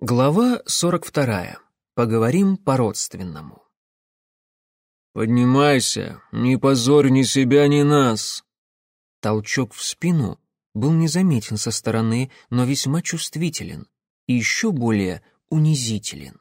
Глава 42. Поговорим по-родственному. «Поднимайся, не позорь ни себя, ни нас!» Толчок в спину был незаметен со стороны, но весьма чувствителен и еще более унизителен.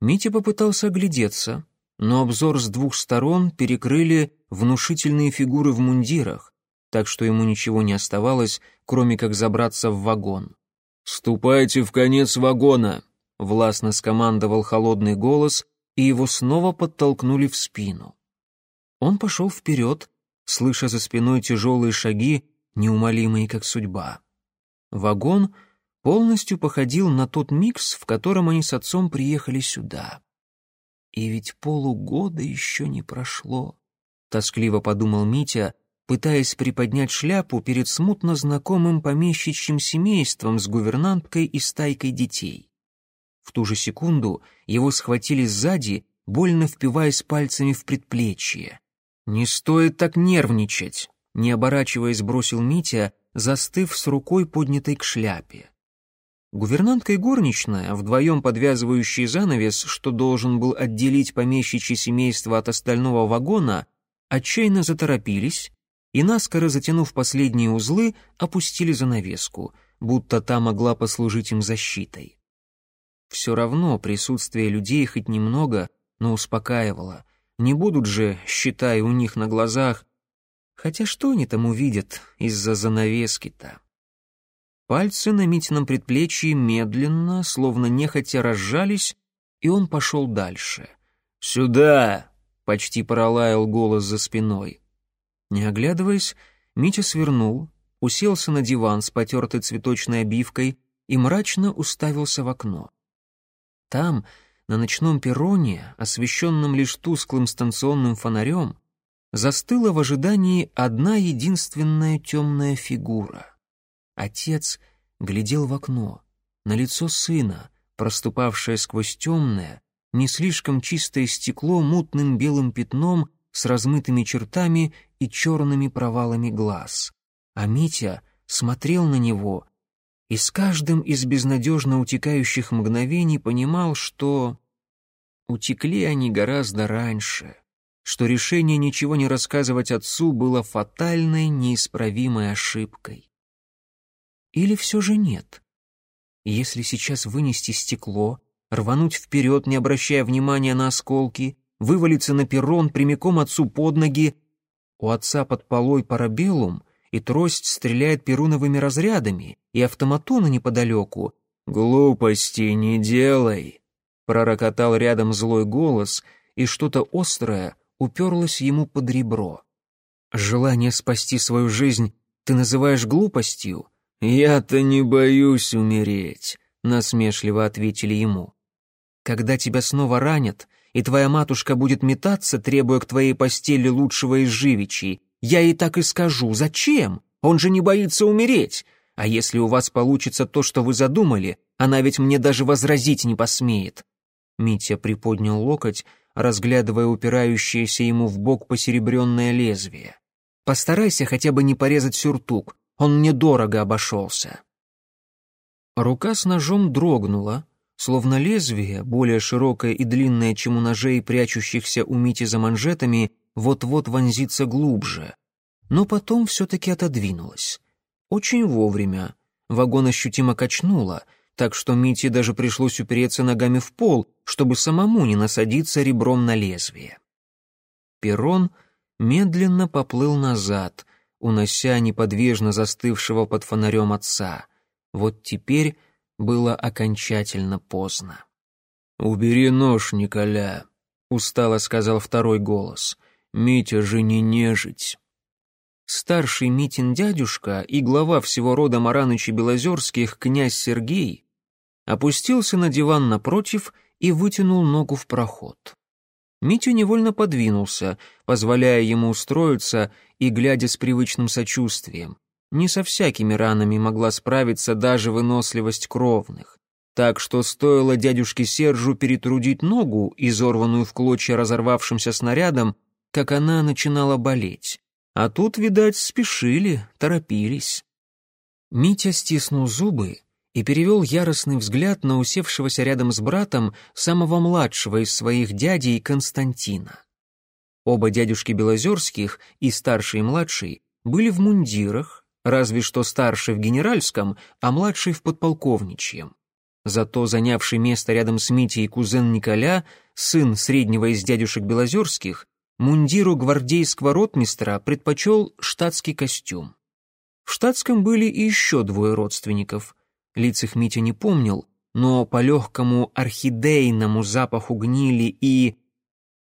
Митя попытался оглядеться, но обзор с двух сторон перекрыли внушительные фигуры в мундирах, так что ему ничего не оставалось, кроме как забраться в вагон. «Ступайте в конец вагона!» — властно скомандовал холодный голос, и его снова подтолкнули в спину. Он пошел вперед, слыша за спиной тяжелые шаги, неумолимые как судьба. Вагон полностью походил на тот микс, в котором они с отцом приехали сюда. И ведь полугода еще не прошло, — тоскливо подумал Митя, пытаясь приподнять шляпу перед смутно знакомым помещичьим семейством с гувернанткой и стайкой детей. В ту же секунду его схватили сзади, больно впиваясь пальцами в предплечье. «Не стоит так нервничать», — не оборачиваясь бросил Митя, застыв с рукой поднятой к шляпе. Гувернантка и горничная, вдвоем подвязывающие занавес, что должен был отделить помещичье семейство от остального вагона, отчаянно заторопились, и, наскоро затянув последние узлы, опустили занавеску, будто та могла послужить им защитой. Все равно присутствие людей хоть немного, но успокаивало. Не будут же, считай, у них на глазах. Хотя что они там увидят из-за занавески-то? Пальцы на Митином предплечье медленно, словно нехотя разжались, и он пошел дальше. «Сюда!» — почти пролаял голос за спиной. Не оглядываясь, Митя свернул, уселся на диван с потертой цветочной обивкой и мрачно уставился в окно. Там, на ночном перроне, освещенном лишь тусклым станционным фонарем, застыла в ожидании одна единственная темная фигура. Отец глядел в окно, на лицо сына, проступавшее сквозь темное, не слишком чистое стекло мутным белым пятном с размытыми чертами и черными провалами глаз. А Митя смотрел на него и с каждым из безнадежно утекающих мгновений понимал, что утекли они гораздо раньше, что решение ничего не рассказывать отцу было фатальной, неисправимой ошибкой. Или все же нет? Если сейчас вынести стекло, рвануть вперед, не обращая внимания на осколки, вывалиться на перрон прямиком отцу под ноги. У отца под полой парабеллум, и трость стреляет перуновыми разрядами, и автоматона неподалеку. «Глупости не делай!» — пророкотал рядом злой голос, и что-то острое уперлось ему под ребро. «Желание спасти свою жизнь ты называешь глупостью?» «Я-то не боюсь умереть», — насмешливо ответили ему. «Когда тебя снова ранят, и твоя матушка будет метаться, требуя к твоей постели лучшего из живичей, я ей так и скажу. Зачем? Он же не боится умереть. А если у вас получится то, что вы задумали, она ведь мне даже возразить не посмеет». Митя приподнял локоть, разглядывая упирающееся ему в бок посеребренное лезвие. «Постарайся хотя бы не порезать сюртук, он мне дорого обошелся». Рука с ножом дрогнула, словно лезвие, более широкое и длинное, чем у ножей, прячущихся у Мити за манжетами, вот-вот вонзится глубже. Но потом все-таки отодвинулось. Очень вовремя. Вагон ощутимо качнуло, так что Мите даже пришлось упереться ногами в пол, чтобы самому не насадиться ребром на лезвие. Перрон медленно поплыл назад, унося неподвижно застывшего под фонарем отца. Вот теперь было окончательно поздно. «Убери нож, Николя», — устало сказал второй голос. «Митя же не нежить». Старший Митин дядюшка и глава всего рода Мараныча Белозерских, князь Сергей, опустился на диван напротив и вытянул ногу в проход. Митя невольно подвинулся, позволяя ему устроиться и глядя с привычным сочувствием. Не со всякими ранами могла справиться даже выносливость кровных. Так что стоило дядюшке Сержу перетрудить ногу, изорванную в клочья разорвавшимся снарядом, как она начинала болеть. А тут, видать, спешили, торопились. Митя стиснул зубы и перевел яростный взгляд на усевшегося рядом с братом самого младшего из своих дядей Константина. Оба дядюшки Белозерских, и старший и младший, были в мундирах, разве что старший в генеральском, а младший в подполковничьем. Зато занявший место рядом с Митей кузен Николя, сын среднего из дядюшек Белозерских, мундиру гвардейского ротмистра предпочел штатский костюм. В штатском были и еще двое родственников. Лиц их Митя не помнил, но по легкому орхидейному запаху гнили и...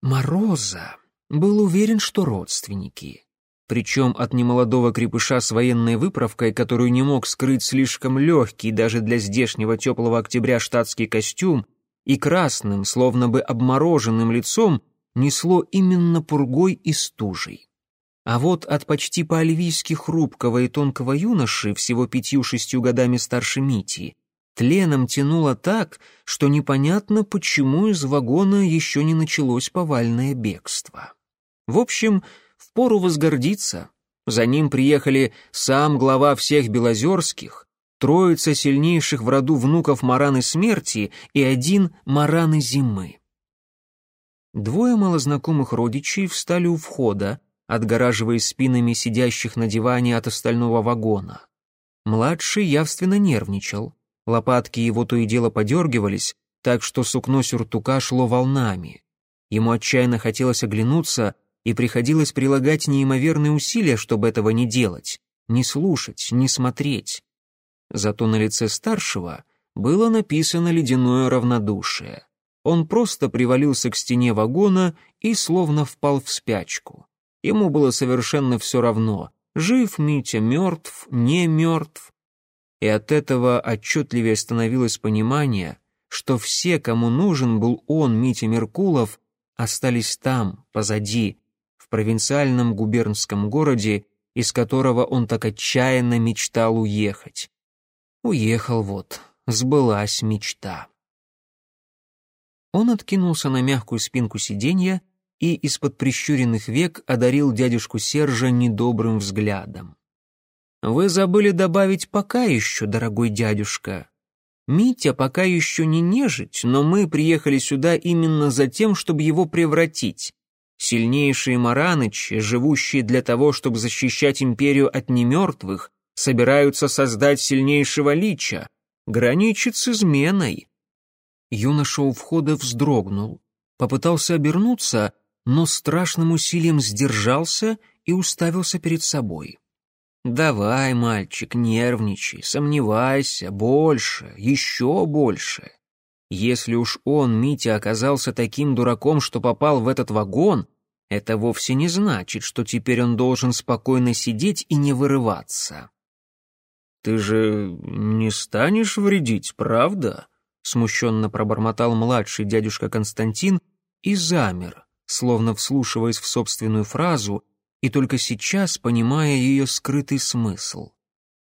мороза был уверен, что родственники. Причем от немолодого крепыша с военной выправкой, которую не мог скрыть слишком легкий даже для здешнего теплого октября штатский костюм, и красным, словно бы обмороженным лицом, несло именно пургой и стужей. А вот от почти по-альвийски хрупкого и тонкого юноши, всего пятью-шестью годами старше Мити, тленом тянуло так, что непонятно, почему из вагона еще не началось повальное бегство. В общем, впору возгордиться. За ним приехали сам глава всех Белозерских, троица сильнейших в роду внуков Мараны Смерти и один Мараны Зимы. Двое малознакомых родичей встали у входа, отгораживая спинами сидящих на диване от остального вагона. Младший явственно нервничал. Лопатки его то и дело подергивались, так что сукно сюртука шло волнами. Ему отчаянно хотелось оглянуться, и приходилось прилагать неимоверные усилия, чтобы этого не делать, не слушать, не смотреть. Зато на лице старшего было написано ледяное равнодушие. Он просто привалился к стене вагона и словно впал в спячку. Ему было совершенно все равно, жив Митя, мертв, не мертв. И от этого отчетливее становилось понимание, что все, кому нужен был он, Митя Меркулов, остались там, позади, провинциальном губернском городе, из которого он так отчаянно мечтал уехать. Уехал вот, сбылась мечта. Он откинулся на мягкую спинку сиденья и из-под прищуренных век одарил дядюшку Сержа недобрым взглядом. «Вы забыли добавить «пока еще», дорогой дядюшка. Митя пока еще не нежить, но мы приехали сюда именно за тем, чтобы его превратить. Сильнейшие маранычи, живущие для того, чтобы защищать империю от немертвых, собираются создать сильнейшего лича, граничит с изменой». Юноша у входа вздрогнул, попытался обернуться — но страшным усилием сдержался и уставился перед собой. «Давай, мальчик, нервничай, сомневайся, больше, еще больше. Если уж он, Митя, оказался таким дураком, что попал в этот вагон, это вовсе не значит, что теперь он должен спокойно сидеть и не вырываться». «Ты же не станешь вредить, правда?» смущенно пробормотал младший дядюшка Константин и замер, словно вслушиваясь в собственную фразу и только сейчас понимая ее скрытый смысл.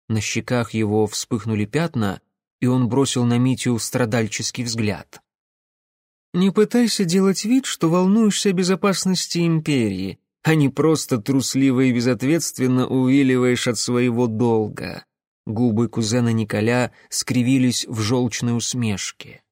На щеках его вспыхнули пятна, и он бросил на Митю страдальческий взгляд. «Не пытайся делать вид, что волнуешься о безопасности империи, а не просто трусливо и безответственно увиливаешь от своего долга». Губы кузена Николя скривились в желчной усмешке.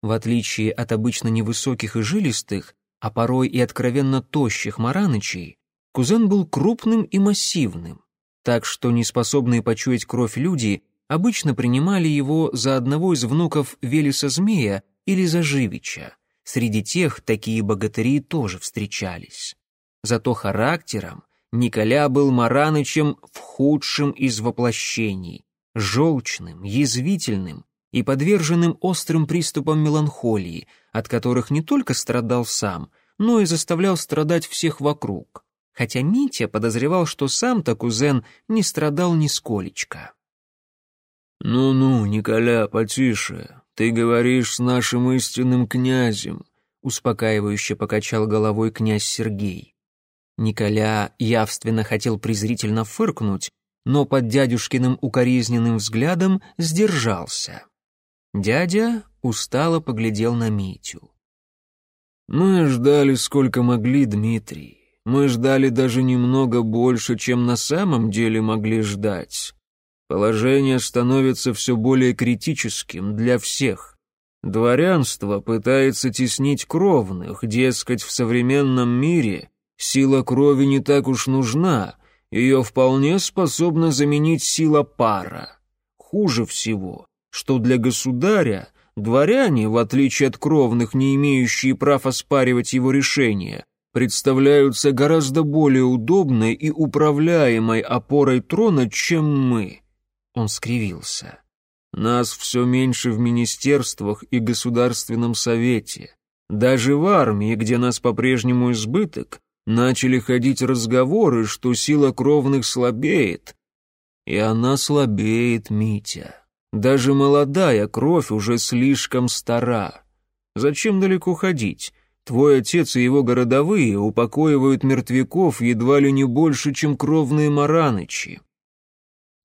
В отличие от обычно невысоких и жилистых, а порой и откровенно тощих Маранычей, кузен был крупным и массивным, так что неспособные почуять кровь люди обычно принимали его за одного из внуков Велеса Змея или за Живича. Среди тех такие богатыри тоже встречались. Зато характером Николя был Маранычем в худшем из воплощений, желчным, язвительным и подверженным острым приступам меланхолии, от которых не только страдал сам, но и заставлял страдать всех вокруг. Хотя Митя подозревал, что сам-то кузен не страдал нисколечко. «Ну-ну, Николя, потише. Ты говоришь с нашим истинным князем», — успокаивающе покачал головой князь Сергей. Николя явственно хотел презрительно фыркнуть, но под дядюшкиным укоризненным взглядом сдержался. Дядя устало поглядел на Митю. «Мы ждали сколько могли, Дмитрий. Мы ждали даже немного больше, чем на самом деле могли ждать. Положение становится все более критическим для всех. Дворянство пытается теснить кровных, дескать, в современном мире сила крови не так уж нужна, ее вполне способна заменить сила пара. Хуже всего, что для государя дворяне, в отличие от кровных, не имеющие прав оспаривать его решения, представляются гораздо более удобной и управляемой опорой трона, чем мы. Он скривился. Нас все меньше в министерствах и государственном совете. Даже в армии, где нас по-прежнему избыток, начали ходить разговоры, что сила кровных слабеет. И она слабеет, Митя. Даже молодая кровь уже слишком стара. Зачем далеко ходить? Твой отец и его городовые упокоивают мертвяков едва ли не больше, чем кровные маранычи.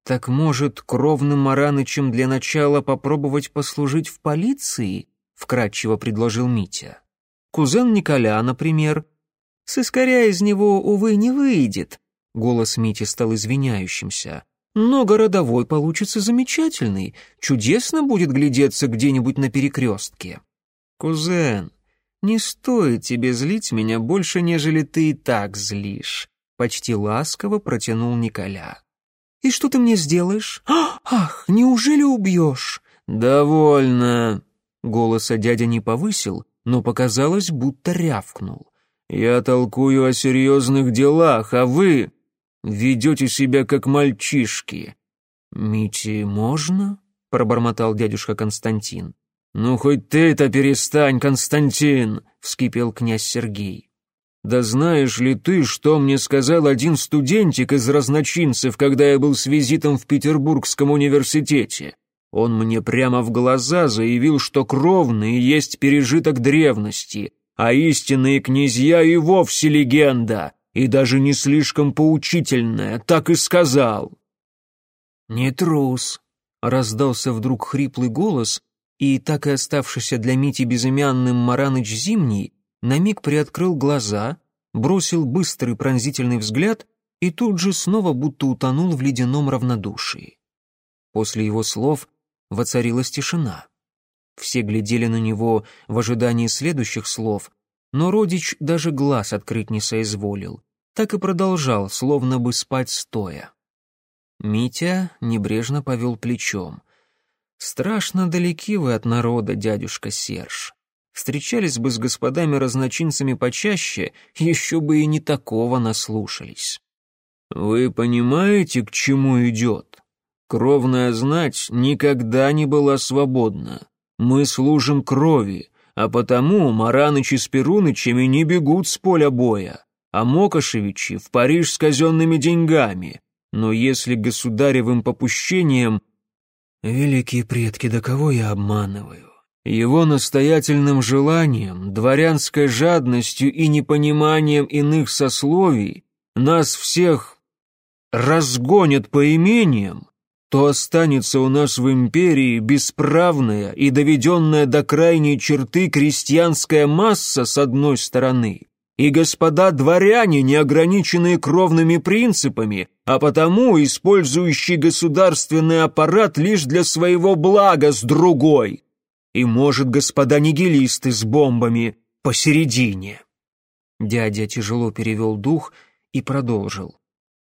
«Так, может, кровным Маранычем для начала попробовать послужить в полиции?» — вкратчиво предложил Митя. «Кузен Николя, например». «Сыскаря из него, увы, не выйдет», — голос Мити стал извиняющимся. «Но городовой получится замечательный, чудесно будет глядеться где-нибудь на перекрестке». «Кузен, не стоит тебе злить меня больше, нежели ты и так злишь», — почти ласково протянул Николя. «И что ты мне сделаешь? Ах, неужели убьешь?» «Довольно!» Голоса дядя не повысил, но показалось, будто рявкнул. «Я толкую о серьезных делах, а вы ведете себя как мальчишки». «Мити, можно?» — пробормотал дядюшка Константин. «Ну, хоть ты это перестань, Константин!» — вскипел князь Сергей. Да знаешь ли ты, что мне сказал один студентик из разночинцев, когда я был с визитом в Петербургском университете? Он мне прямо в глаза заявил, что кровные есть пережиток древности, а истинные князья и вовсе легенда, и даже не слишком поучительная, так и сказал. «Не трус», — раздался вдруг хриплый голос, и так и оставшийся для Мити безымянным Мараныч Зимний на миг приоткрыл глаза, бросил быстрый пронзительный взгляд и тут же снова будто утонул в ледяном равнодушии. После его слов воцарилась тишина. Все глядели на него в ожидании следующих слов, но родич даже глаз открыть не соизволил, так и продолжал, словно бы спать стоя. Митя небрежно повел плечом. «Страшно далеки вы от народа, дядюшка Серж встречались бы с господами-разночинцами почаще, еще бы и не такого наслушались. «Вы понимаете, к чему идет? Кровная знать никогда не была свободна. Мы служим крови, а потому Маранычи с Перунычами не бегут с поля боя, а Мокошевичи в Париж с казенными деньгами. Но если государевым попущением... Великие предки, да кого я обманываю? Его настоятельным желанием, дворянской жадностью и непониманием иных сословий нас всех разгонят по имениям, то останется у нас в империи бесправная и доведенная до крайней черты крестьянская масса с одной стороны, и господа дворяне, не ограниченные кровными принципами, а потому использующие государственный аппарат лишь для своего блага с другой и, может, господа нигилисты с бомбами посередине. Дядя тяжело перевел дух и продолжил.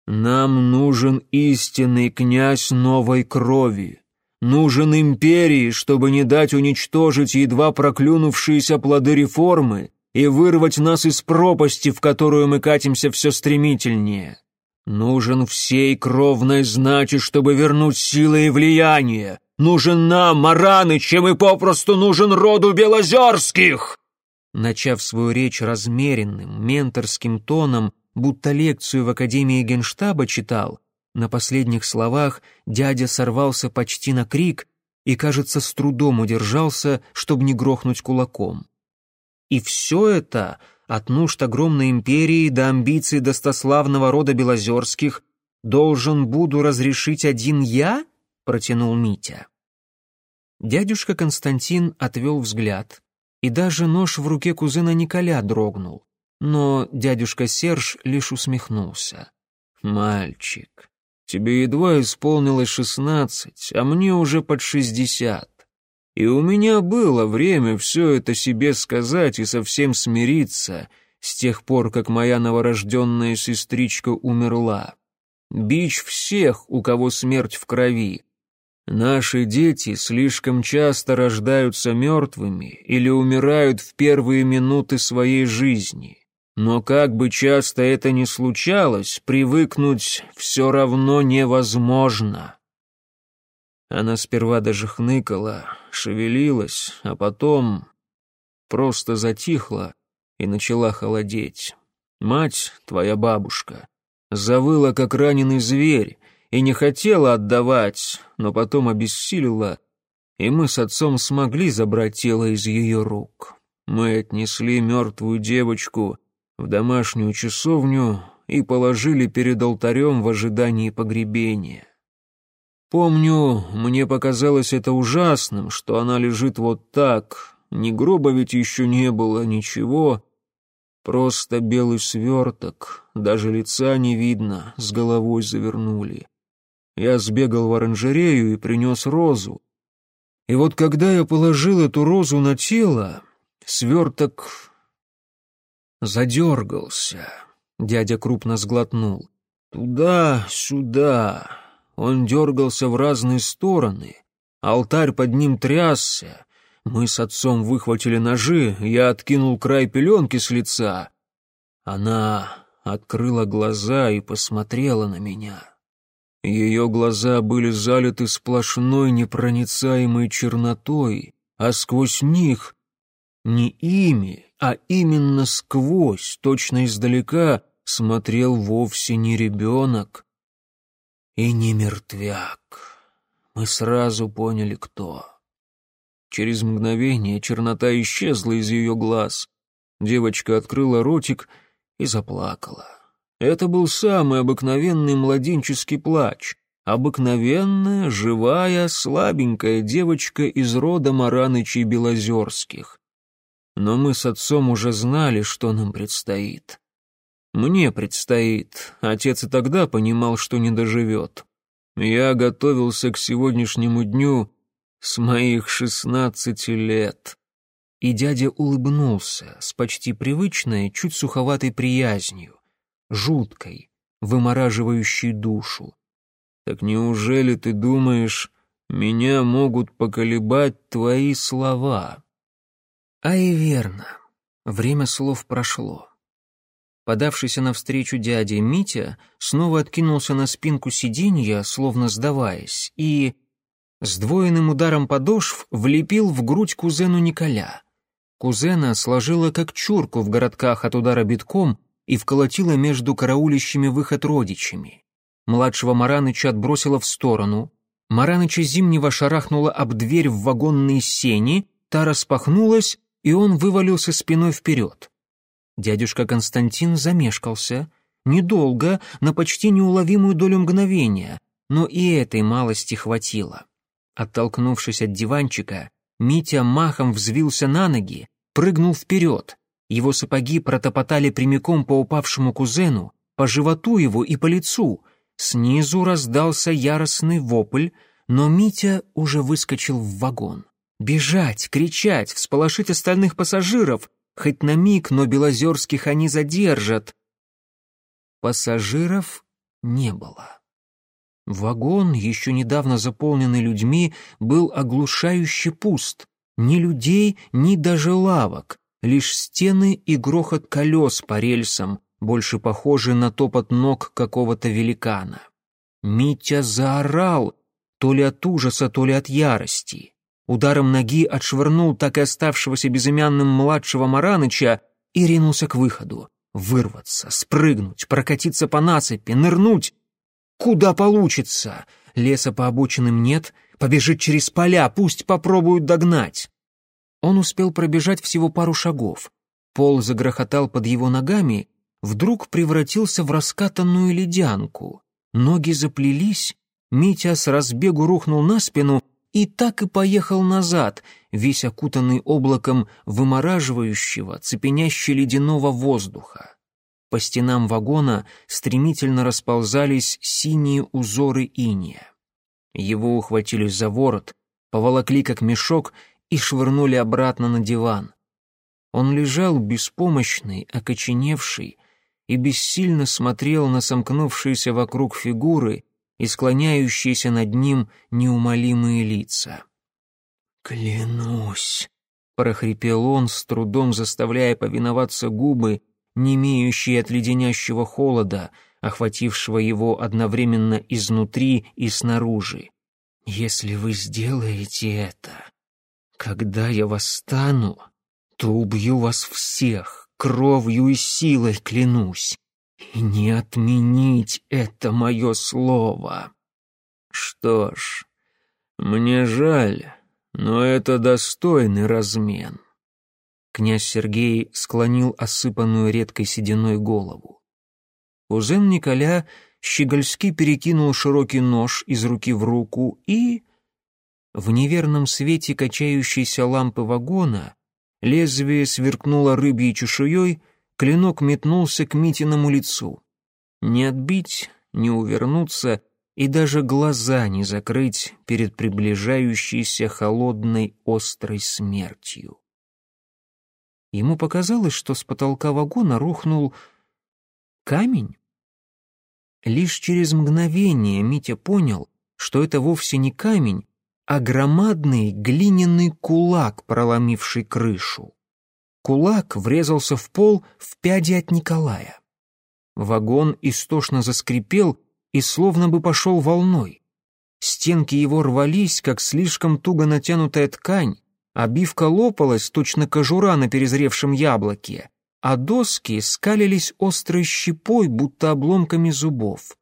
«Нам нужен истинный князь новой крови. Нужен империи, чтобы не дать уничтожить едва проклюнувшиеся плоды реформы и вырвать нас из пропасти, в которую мы катимся все стремительнее. Нужен всей кровной знати, чтобы вернуть силы и влияние, Нужен нам, Мараны, чем и попросту нужен роду Белозерских!» Начав свою речь размеренным, менторским тоном, будто лекцию в Академии Генштаба читал, на последних словах дядя сорвался почти на крик и, кажется, с трудом удержался, чтобы не грохнуть кулаком. И все это, от нужд огромной империи до амбиций достославного рода Белозерских, должен буду разрешить один я? Протянул Митя. Дядюшка Константин отвел взгляд, и даже нож в руке кузена Николя дрогнул, но дядюшка Серж лишь усмехнулся. «Мальчик, Тебе едва исполнилось шестнадцать, а мне уже под шестьдесят. И у меня было время все это себе сказать и совсем смириться с тех пор, как моя новорожденная сестричка умерла. Бич всех, у кого смерть в крови. Наши дети слишком часто рождаются мертвыми или умирают в первые минуты своей жизни. Но как бы часто это ни случалось, привыкнуть все равно невозможно. Она сперва даже хныкала, шевелилась, а потом просто затихла и начала холодеть. Мать, твоя бабушка, завыла, как раненый зверь, и не хотела отдавать, но потом обессилила, и мы с отцом смогли забрать тело из ее рук. Мы отнесли мертвую девочку в домашнюю часовню и положили перед алтарем в ожидании погребения. Помню, мне показалось это ужасным, что она лежит вот так, ни гроба ведь еще не было, ничего, просто белый сверток, даже лица не видно, с головой завернули. Я сбегал в оранжерею и принес розу. И вот когда я положил эту розу на тело, сверток задергался. Дядя крупно сглотнул. Туда, сюда. Он дергался в разные стороны. Алтарь под ним трясся. Мы с отцом выхватили ножи, я откинул край пеленки с лица. Она открыла глаза и посмотрела на меня. Ее глаза были залиты сплошной непроницаемой чернотой, а сквозь них не ими, а именно сквозь, точно издалека, смотрел вовсе не ребенок и не мертвяк. Мы сразу поняли, кто. Через мгновение чернота исчезла из ее глаз. Девочка открыла ротик и заплакала. Это был самый обыкновенный младенческий плач. Обыкновенная, живая, слабенькая девочка из рода Маранычей Белозерских. Но мы с отцом уже знали, что нам предстоит. Мне предстоит. Отец и тогда понимал, что не доживет. Я готовился к сегодняшнему дню с моих шестнадцати лет. И дядя улыбнулся с почти привычной, чуть суховатой приязнью, жуткой, вымораживающей душу. Так неужели ты думаешь, меня могут поколебать твои слова? А и верно. Время слов прошло. Подавшийся навстречу дядя Митя снова откинулся на спинку сиденья, словно сдаваясь, и с двойным ударом подошв влепил в грудь кузену Николя. Кузена сложила как чурку в городках от удара битком и вколотила между караулищами выход родичами. Младшего Мараныча отбросила в сторону. Мараныча Зимнего шарахнула об дверь в вагонные сени, та распахнулась, и он вывалился спиной вперед. Дядюшка Константин замешкался. Недолго, на почти неуловимую долю мгновения, но и этой малости хватило. Оттолкнувшись от диванчика, Митя махом взвился на ноги, прыгнул вперед. Его сапоги протопотали прямиком по упавшему кузену, по животу его и по лицу. Снизу раздался яростный вопль, но Митя уже выскочил в вагон. Бежать, кричать, всполошить остальных пассажиров. Хоть на миг, но Белозерских они задержат. Пассажиров не было. Вагон, еще недавно заполненный людьми, был оглушающе пуст. Ни людей, ни даже лавок. Лишь стены и грохот колес по рельсам, больше похожие на топот ног какого-то великана. Митя заорал, то ли от ужаса, то ли от ярости ударом ноги отшвырнул так и оставшегося безымянным младшего Мараныча и ринулся к выходу. Вырваться, спрыгнуть, прокатиться по насыпи, нырнуть. Куда получится? Леса по обочинам нет, побежит через поля, пусть попробуют догнать. Он успел пробежать всего пару шагов. Пол загрохотал под его ногами, вдруг превратился в раскатанную ледянку. Ноги заплелись, Митя с разбегу рухнул на спину — и так и поехал назад, весь окутанный облаком вымораживающего, цепеняще ледяного воздуха. По стенам вагона стремительно расползались синие узоры иния. Его ухватили за ворот, поволокли как мешок и швырнули обратно на диван. Он лежал беспомощный, окоченевший, и бессильно смотрел на сомкнувшиеся вокруг фигуры и склоняющиеся над ним неумолимые лица. «Клянусь!» — прохрипел он, с трудом заставляя повиноваться губы, не имеющие от леденящего холода, охватившего его одновременно изнутри и снаружи. «Если вы сделаете это, когда я восстану, то убью вас всех, кровью и силой клянусь, и не отменить это мое слово. Что ж, мне жаль, но это достойный размен. Князь Сергей склонил осыпанную редкой сединой голову. Кузен Николя щегольски перекинул широкий нож из руки в руку и... В неверном свете качающейся лампы вагона Лезвие сверкнуло рыбьей чешуей, клинок метнулся к Митиному лицу. Не отбить, не увернуться и даже глаза не закрыть перед приближающейся холодной острой смертью. Ему показалось, что с потолка вагона рухнул камень. Лишь через мгновение Митя понял, что это вовсе не камень, а громадный глиняный кулак, проломивший крышу. Кулак врезался в пол в пяди от Николая. Вагон истошно заскрипел и словно бы пошел волной. Стенки его рвались, как слишком туго натянутая ткань, обивка лопалась, точно кожура на перезревшем яблоке, а доски скалились острой щепой, будто обломками зубов.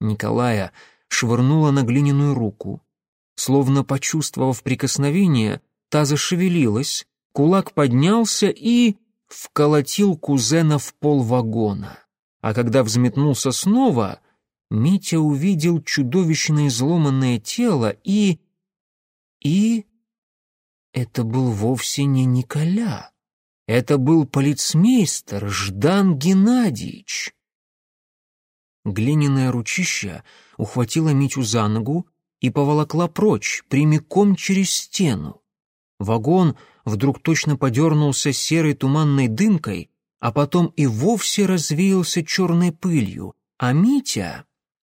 Николая швырнула на глиняную руку. Словно почувствовав прикосновение, та зашевелилась, кулак поднялся и вколотил кузена в пол вагона. А когда взметнулся снова, Митя увидел чудовищное изломанное тело и... И... Это был вовсе не Николя. Это был полицмейстер Ждан Геннадьевич. Глиняное ручище ухватило Митю за ногу, и поволокла прочь, прямиком через стену. Вагон вдруг точно подернулся серой туманной дымкой, а потом и вовсе развеялся черной пылью, а Митя...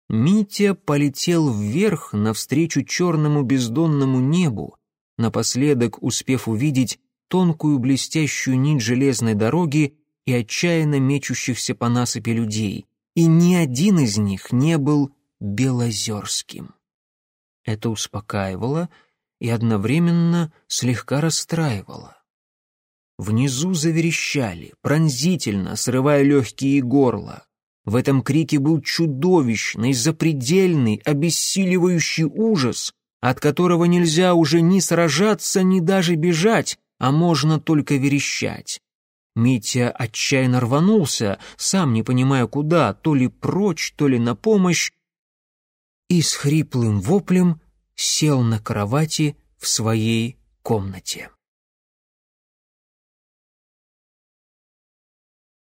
Митя полетел вверх навстречу черному бездонному небу, напоследок успев увидеть тонкую блестящую нить железной дороги и отчаянно мечущихся по насыпи людей, и ни один из них не был Белозерским. Это успокаивало и одновременно слегка расстраивало. Внизу заверещали, пронзительно, срывая легкие и горло. В этом крике был чудовищный, запредельный, обессиливающий ужас, от которого нельзя уже ни сражаться, ни даже бежать, а можно только верещать. Митя отчаянно рванулся, сам не понимая куда, то ли прочь, то ли на помощь, и с хриплым воплем сел на кровати в своей комнате.